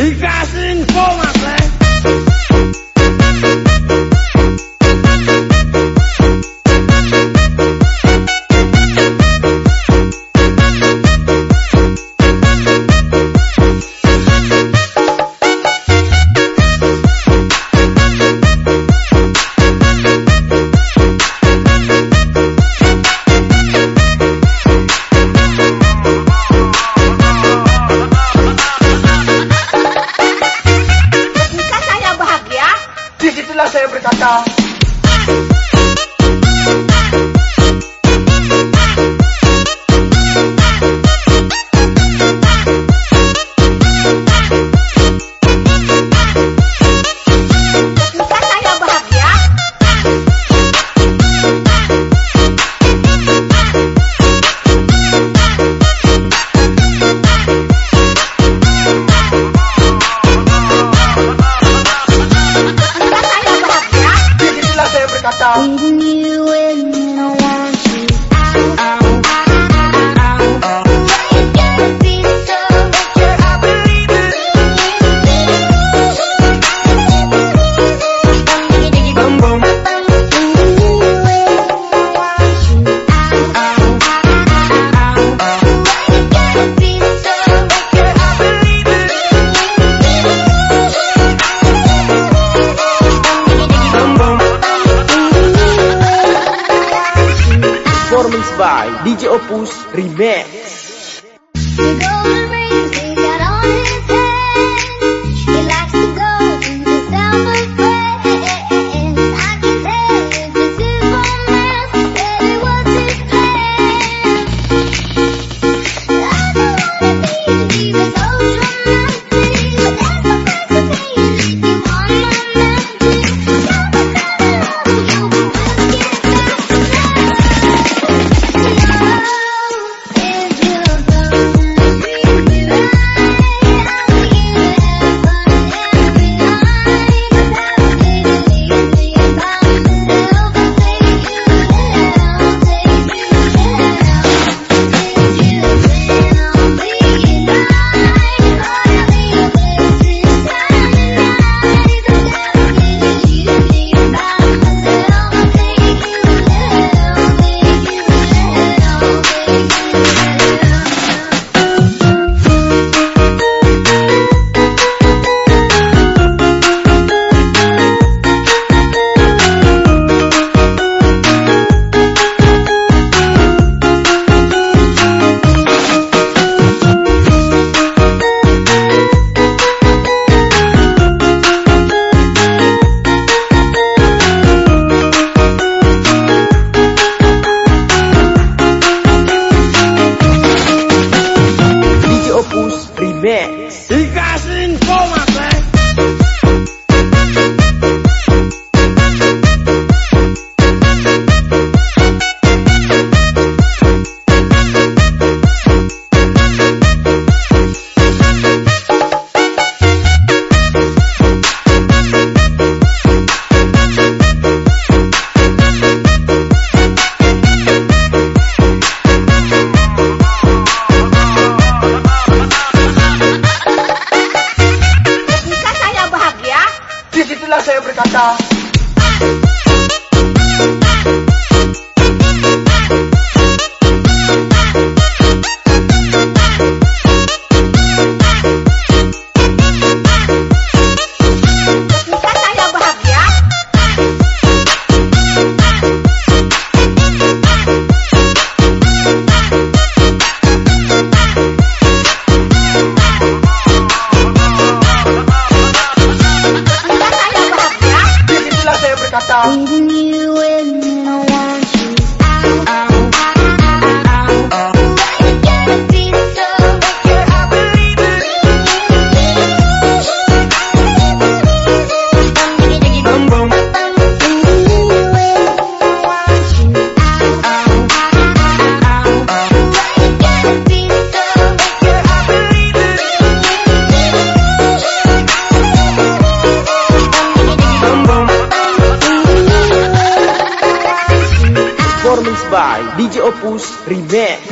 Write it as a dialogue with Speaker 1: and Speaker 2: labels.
Speaker 1: Ich weiß
Speaker 2: nicht, wo man
Speaker 1: Bila saya berkata,
Speaker 3: you when I want you. I
Speaker 4: DJ Opus Remix. Campus Remix.
Speaker 2: You guys
Speaker 1: in forward. berkata song.
Speaker 3: Leaving you in, I want you out.
Speaker 4: DJ Opus Remix